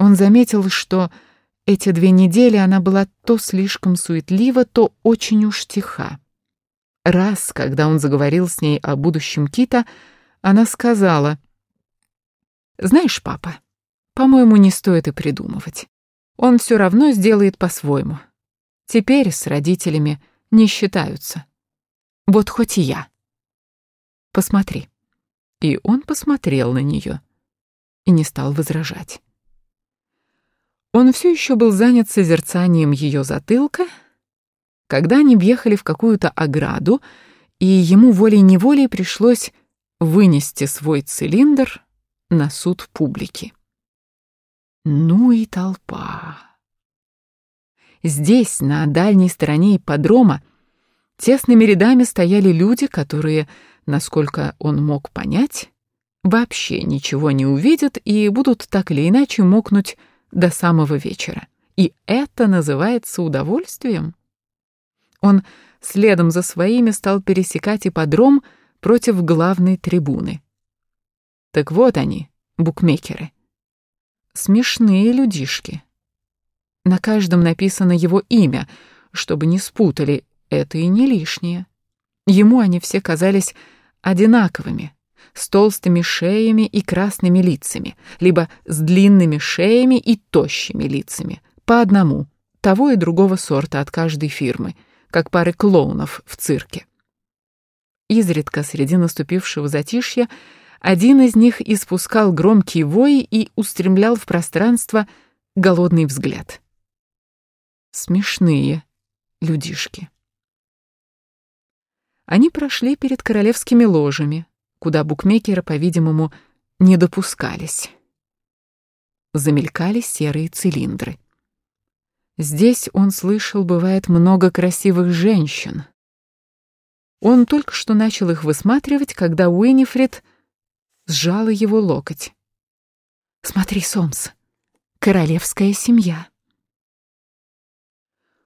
Он заметил, что эти две недели она была то слишком суетлива, то очень уж тиха. Раз, когда он заговорил с ней о будущем Кита, она сказала, «Знаешь, папа, по-моему, не стоит и придумывать. Он все равно сделает по-своему. Теперь с родителями не считаются. Вот хоть и я. Посмотри». И он посмотрел на нее и не стал возражать. Он все еще был занят созерцанием ее затылка, когда они въехали в какую-то ограду, и ему волей-неволей пришлось вынести свой цилиндр на суд публики. Ну и толпа. Здесь, на дальней стороне ипподрома, тесными рядами стояли люди, которые, насколько он мог понять, вообще ничего не увидят и будут так или иначе мокнуть до самого вечера. И это называется удовольствием? Он следом за своими стал пересекать ипподром против главной трибуны. Так вот они, букмекеры. Смешные людишки. На каждом написано его имя, чтобы не спутали, это и не лишнее. Ему они все казались одинаковыми, с толстыми шеями и красными лицами, либо с длинными шеями и тощими лицами, по одному, того и другого сорта от каждой фирмы, как пары клоунов в цирке. Изредка среди наступившего затишья один из них испускал громкий вой и устремлял в пространство голодный взгляд. Смешные людишки. Они прошли перед королевскими ложами, куда букмекеры, по-видимому, не допускались. Замелькали серые цилиндры. Здесь он слышал, бывает много красивых женщин. Он только что начал их высматривать, когда Уинифред сжала его локоть. «Смотри, Сомс, королевская семья».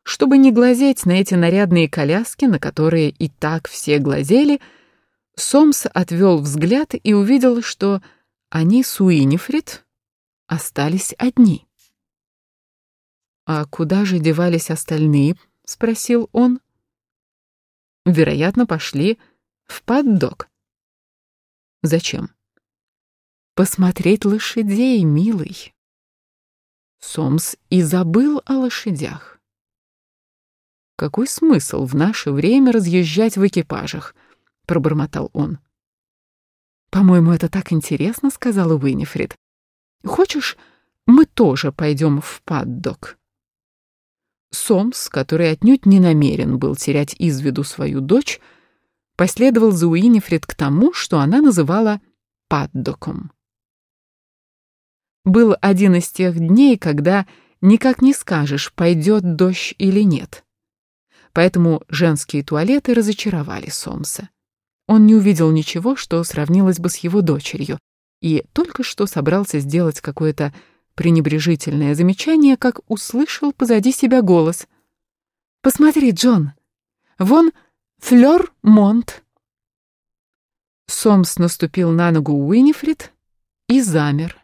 Чтобы не глазеть на эти нарядные коляски, на которые и так все глазели, — Сомс отвел взгляд и увидел, что они с Уинифрид остались одни. «А куда же девались остальные?» — спросил он. «Вероятно, пошли в паддок». «Зачем?» «Посмотреть лошадей, милый». Сомс и забыл о лошадях. Какой смысл в наше время разъезжать в экипажах? — пробормотал он. «По-моему, это так интересно», — сказала Уинифрид. «Хочешь, мы тоже пойдем в паддок?» Сомс, который отнюдь не намерен был терять из виду свою дочь, последовал за Уинифрид к тому, что она называла паддоком. Был один из тех дней, когда никак не скажешь, пойдет дождь или нет. Поэтому женские туалеты разочаровали Сомса. Он не увидел ничего, что сравнилось бы с его дочерью, и только что собрался сделать какое-то пренебрежительное замечание, как услышал позади себя голос. «Посмотри, Джон, вон Флёр Монт». Сомс наступил на ногу Уинифрид и замер.